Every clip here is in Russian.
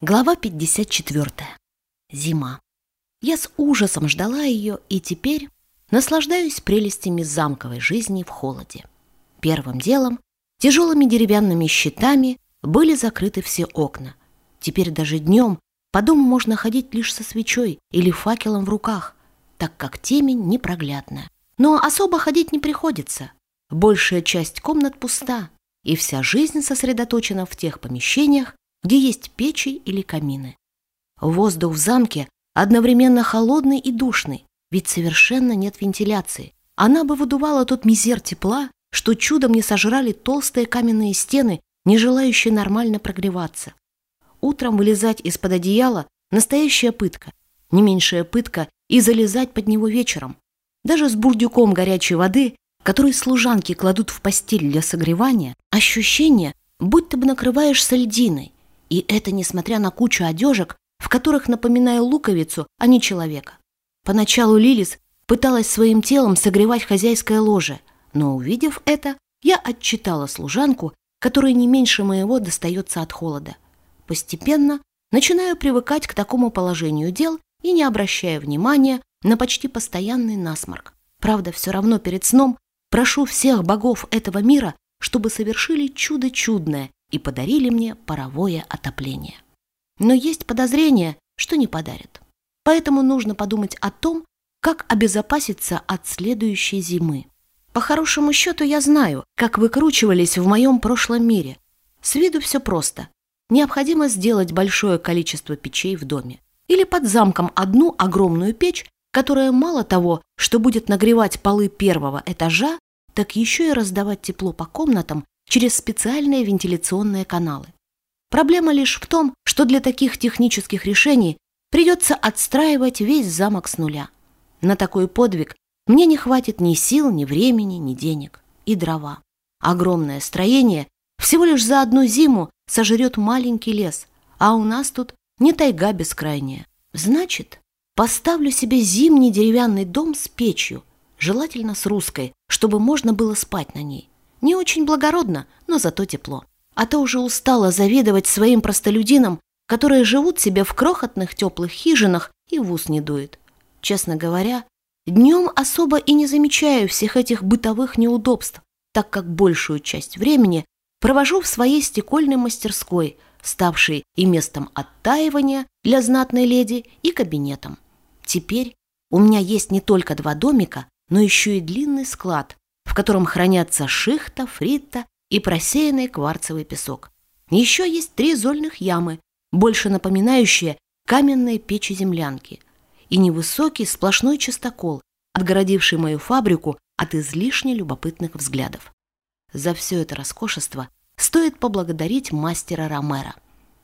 Глава 54. Зима. Я с ужасом ждала ее и теперь наслаждаюсь прелестями замковой жизни в холоде. Первым делом тяжелыми деревянными щитами были закрыты все окна. Теперь даже днем по дому можно ходить лишь со свечой или факелом в руках, так как темень непроглядная. Но особо ходить не приходится. Большая часть комнат пуста, и вся жизнь сосредоточена в тех помещениях, где есть печи или камины. Воздух в замке одновременно холодный и душный, ведь совершенно нет вентиляции. Она бы выдувала тот мизер тепла, что чудом не сожрали толстые каменные стены, не желающие нормально прогреваться. Утром вылезать из-под одеяла – настоящая пытка. Не меньшая пытка и залезать под него вечером. Даже с бурдюком горячей воды, который служанки кладут в постель для согревания, ощущение, будто бы накрываешь сальдиной, и это несмотря на кучу одежек, в которых напоминаю луковицу, а не человека. Поначалу Лилис пыталась своим телом согревать хозяйское ложе, но, увидев это, я отчитала служанку, которая не меньше моего достается от холода. Постепенно начинаю привыкать к такому положению дел и не обращая внимания на почти постоянный насморк. Правда, все равно перед сном прошу всех богов этого мира, чтобы совершили чудо чудное и подарили мне паровое отопление. Но есть подозрение, что не подарят. Поэтому нужно подумать о том, как обезопаситься от следующей зимы. По хорошему счету я знаю, как выкручивались в моем прошлом мире. С виду все просто. Необходимо сделать большое количество печей в доме. Или под замком одну огромную печь, которая мало того, что будет нагревать полы первого этажа, так еще и раздавать тепло по комнатам через специальные вентиляционные каналы. Проблема лишь в том, что для таких технических решений придется отстраивать весь замок с нуля. На такой подвиг мне не хватит ни сил, ни времени, ни денег. И дрова. Огромное строение всего лишь за одну зиму сожрет маленький лес, а у нас тут не тайга бескрайняя. Значит, поставлю себе зимний деревянный дом с печью, желательно с русской, чтобы можно было спать на ней. Не очень благородно, но зато тепло. А то уже устала завидовать своим простолюдинам, которые живут себе в крохотных теплых хижинах и в ус не дует. Честно говоря, днем особо и не замечаю всех этих бытовых неудобств, так как большую часть времени провожу в своей стекольной мастерской, ставшей и местом оттаивания для знатной леди, и кабинетом. Теперь у меня есть не только два домика, но еще и длинный склад, котором хранятся шихта, фрита и просеянный кварцевый песок. Еще есть три зольных ямы, больше напоминающие каменные печи-землянки, и невысокий сплошной частокол, отгородивший мою фабрику от излишне любопытных взглядов. За все это роскошество стоит поблагодарить мастера Ромера.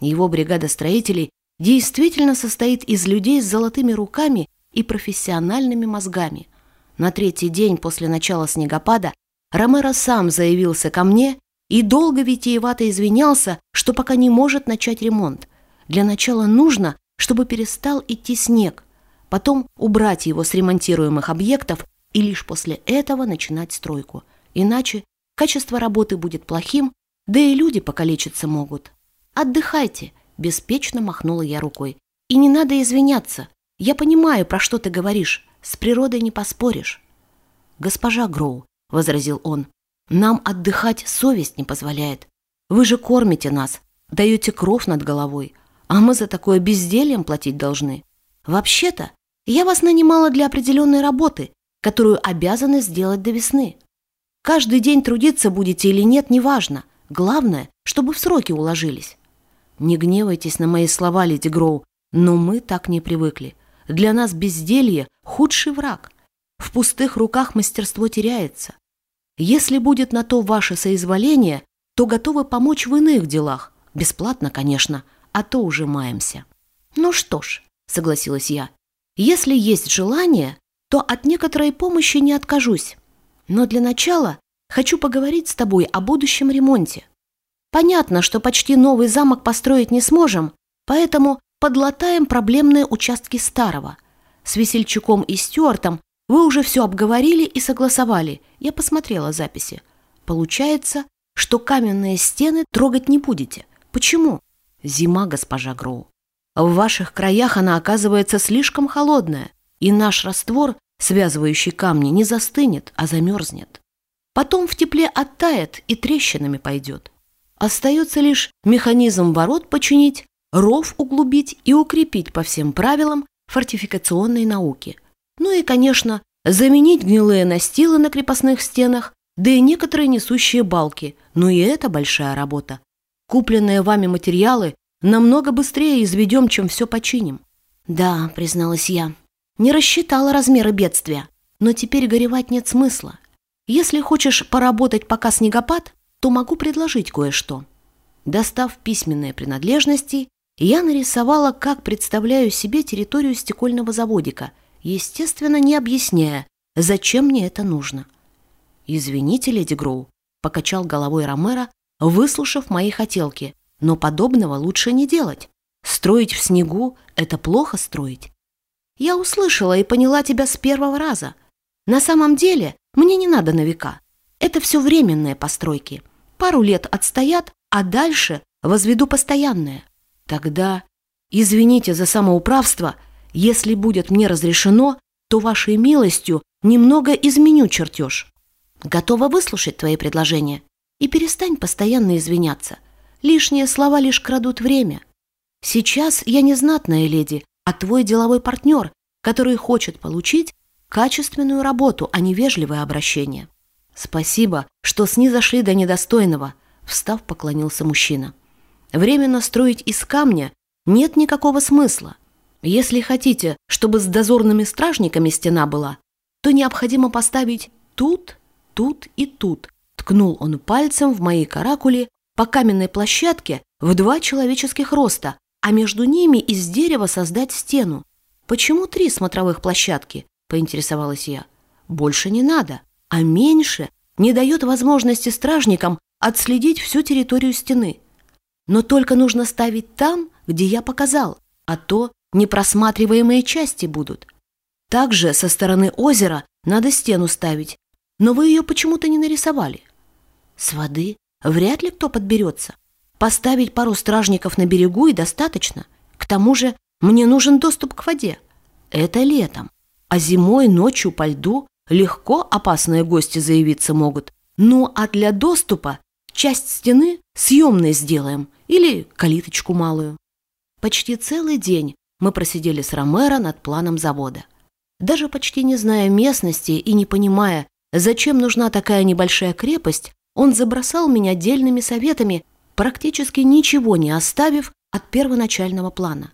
Его бригада строителей действительно состоит из людей с золотыми руками и профессиональными мозгами – на третий день после начала снегопада Ромеро сам заявился ко мне и долго витиевато извинялся, что пока не может начать ремонт. Для начала нужно, чтобы перестал идти снег, потом убрать его с ремонтируемых объектов и лишь после этого начинать стройку. Иначе качество работы будет плохим, да и люди покалечиться могут. «Отдыхайте», – беспечно махнула я рукой. «И не надо извиняться. Я понимаю, про что ты говоришь. С природой не поспоришь. Госпожа Гроу, — возразил он, — нам отдыхать совесть не позволяет. Вы же кормите нас, даете кров над головой, а мы за такое бездельем платить должны. Вообще-то, я вас нанимала для определенной работы, которую обязаны сделать до весны. Каждый день трудиться будете или нет, неважно. Главное, чтобы в сроки уложились. Не гневайтесь на мои слова, леди Гроу, но мы так не привыкли. Для нас безделье – худший враг. В пустых руках мастерство теряется. Если будет на то ваше соизволение, то готовы помочь в иных делах. Бесплатно, конечно, а то уже маемся. Ну что ж, согласилась я, если есть желание, то от некоторой помощи не откажусь. Но для начала хочу поговорить с тобой о будущем ремонте. Понятно, что почти новый замок построить не сможем, поэтому подлатаем проблемные участки старого. С Весельчаком и Стюартом вы уже все обговорили и согласовали. Я посмотрела записи. Получается, что каменные стены трогать не будете. Почему? Зима, госпожа Гроу. В ваших краях она оказывается слишком холодная, и наш раствор, связывающий камни, не застынет, а замерзнет. Потом в тепле оттает и трещинами пойдет. Остается лишь механизм ворот починить, ров углубить и укрепить по всем правилам фортификационной науки. Ну и, конечно, заменить гнилые настилы на крепостных стенах, да и некоторые несущие балки, но и это большая работа. Купленные вами материалы намного быстрее изведем, чем все починим. Да, призналась я, не рассчитала размеры бедствия, но теперь горевать нет смысла. Если хочешь поработать пока снегопад, то могу предложить кое-что. Достав письменные принадлежности, я нарисовала, как представляю себе территорию стекольного заводика, естественно, не объясняя, зачем мне это нужно. «Извините, леди Гроу», — покачал головой Ромеро, выслушав мои хотелки, но подобного лучше не делать. Строить в снегу — это плохо строить. Я услышала и поняла тебя с первого раза. На самом деле мне не надо на века. Это все временные постройки. Пару лет отстоят, а дальше возведу постоянное. Тогда, извините за самоуправство, если будет мне разрешено, то вашей милостью немного изменю чертеж. Готова выслушать твои предложения. И перестань постоянно извиняться. Лишние слова лишь крадут время. Сейчас я не знатная леди, а твой деловой партнер, который хочет получить качественную работу, а не вежливое обращение. Спасибо, что снизошли до недостойного, встав, поклонился мужчина. Временно строить из камня нет никакого смысла. Если хотите, чтобы с дозорными стражниками стена была, то необходимо поставить тут, тут и тут. Ткнул он пальцем в моей каракуле по каменной площадке в два человеческих роста, а между ними из дерева создать стену. «Почему три смотровых площадки?» – поинтересовалась я. «Больше не надо, а меньше не дает возможности стражникам отследить всю территорию стены. Но только нужно ставить там, где я показал, а то непросматриваемые части будут. Также со стороны озера надо стену ставить, но вы ее почему-то не нарисовали. С воды вряд ли кто подберется. Поставить пару стражников на берегу и достаточно. К тому же мне нужен доступ к воде. Это летом. А зимой, ночью по льду легко опасные гости заявиться могут. Ну а для доступа часть стены съемной сделаем или калиточку малую. Почти целый день мы просидели с Ромеро над планом завода. Даже почти не зная местности и не понимая, зачем нужна такая небольшая крепость, он забросал меня дельными советами, практически ничего не оставив от первоначального плана.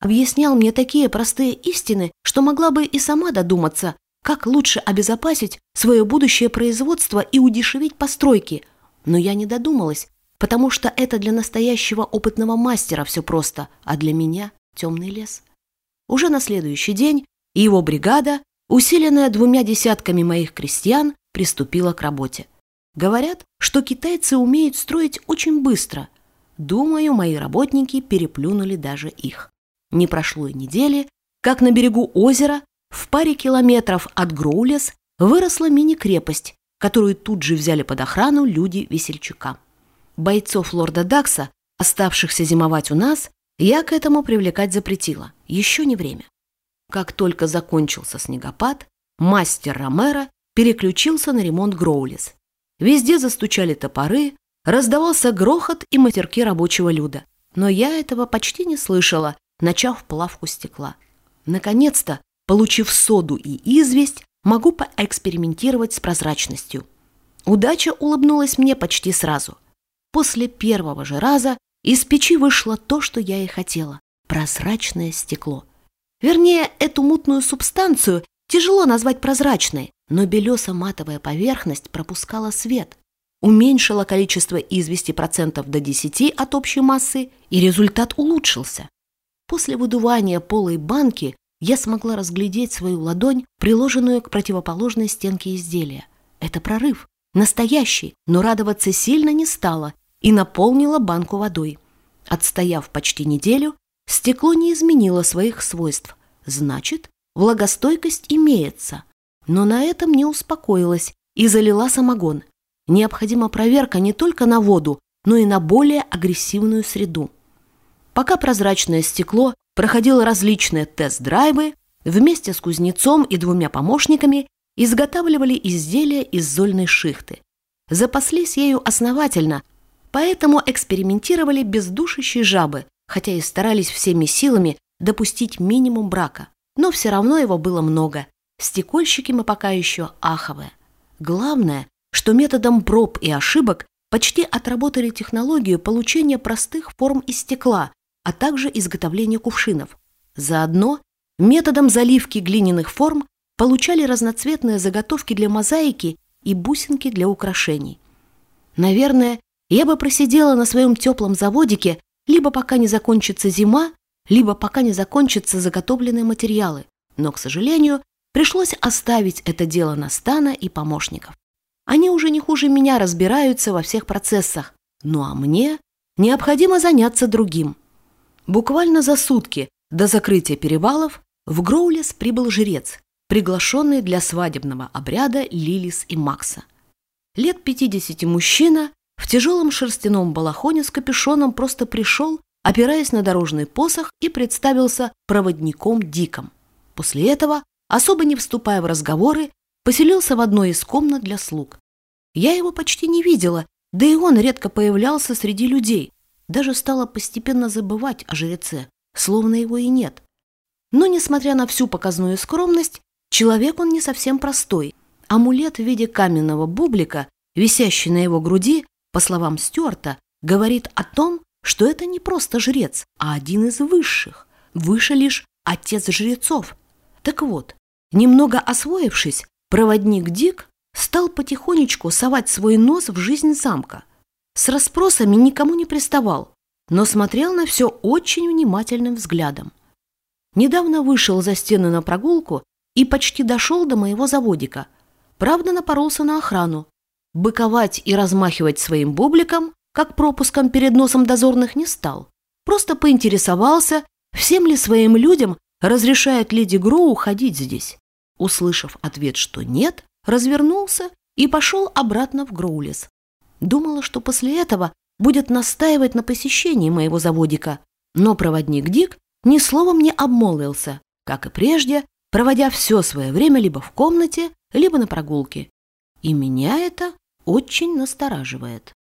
Объяснял мне такие простые истины, что могла бы и сама додуматься, как лучше обезопасить свое будущее производство и удешевить постройки. Но я не додумалась, потому что это для настоящего опытного мастера все просто, а для меня темный лес. Уже на следующий день его бригада, усиленная двумя десятками моих крестьян, приступила к работе. Говорят, что китайцы умеют строить очень быстро. Думаю, мои работники переплюнули даже их. Не прошло и недели, как на берегу озера, в паре километров от Гроулес, выросла мини-крепость, которую тут же взяли под охрану люди весельчака. Бойцов лорда Дакса, оставшихся зимовать у нас, я к этому привлекать запретила. Еще не время. Как только закончился снегопад, мастер Ромеро переключился на ремонт Гроулис. Везде застучали топоры, раздавался грохот и матерки рабочего люда. Но я этого почти не слышала, начав плавку стекла. Наконец-то, получив соду и известь, могу поэкспериментировать с прозрачностью. Удача улыбнулась мне почти сразу. После первого же раза из печи вышло то, что я и хотела – прозрачное стекло. Вернее, эту мутную субстанцию тяжело назвать прозрачной, но белесо-матовая поверхность пропускала свет, уменьшила количество извести процентов до 10 от общей массы, и результат улучшился. После выдувания полой банки я смогла разглядеть свою ладонь, приложенную к противоположной стенке изделия. Это прорыв, настоящий, но радоваться сильно не стала и наполнила банку водой. Отстояв почти неделю, стекло не изменило своих свойств. Значит, влагостойкость имеется. Но на этом не успокоилась и залила самогон. Необходима проверка не только на воду, но и на более агрессивную среду. пока прозрачное стекло проходило различные тест-драйвы, вместе с кузнецом и двумя помощниками изготавливали изделия из зольной шихты. Запаслись ею основательно, поэтому экспериментировали без жабы, хотя и старались всеми силами допустить минимум брака. Но все равно его было много. Стекольщики мы пока еще аховые. Главное, что методом проб и ошибок почти отработали технологию получения простых форм из стекла, а также изготовления кувшинов. Заодно методом заливки глиняных форм получали разноцветные заготовки для мозаики и бусинки для украшений. Наверное, я бы просидела на своем теплом заводике, либо пока не закончится зима, либо пока не закончатся заготовленные материалы. Но, к сожалению, пришлось оставить это дело на Стана и помощников. Они уже не хуже меня разбираются во всех процессах. Ну а мне необходимо заняться другим. Буквально за сутки до закрытия перевалов в Гроулес прибыл жрец, приглашенный для свадебного обряда Лилис и Макса. Лет 50 мужчина в тяжелом шерстяном балахоне с капюшоном просто пришел, опираясь на дорожный посох и представился проводником Диком. После этого, особо не вступая в разговоры, поселился в одной из комнат для слуг. Я его почти не видела, да и он редко появлялся среди людей. Даже стала постепенно забывать о жреце, словно его и нет. Но, несмотря на всю показную скромность, человек он не совсем простой. Амулет в виде каменного бублика, висящий на его груди, по словам Стюарта, говорит о том, что это не просто жрец, а один из высших. Выше лишь отец жрецов. Так вот, немного освоившись, Проводник Дик стал потихонечку совать свой нос в жизнь замка. С расспросами никому не приставал, но смотрел на все очень внимательным взглядом. Недавно вышел за стены на прогулку и почти дошел до моего заводика. Правда, напоролся на охрану. Быковать и размахивать своим бубликом, как пропуском перед носом дозорных, не стал. Просто поинтересовался, всем ли своим людям разрешает леди Гроу ходить здесь. Услышав ответ, что нет, развернулся и пошел обратно в Гроулес. Думала, что после этого будет настаивать на посещении моего заводика, но проводник Дик ни словом не обмолвился, как и прежде, проводя все свое время либо в комнате, либо на прогулке. И меня это очень настораживает.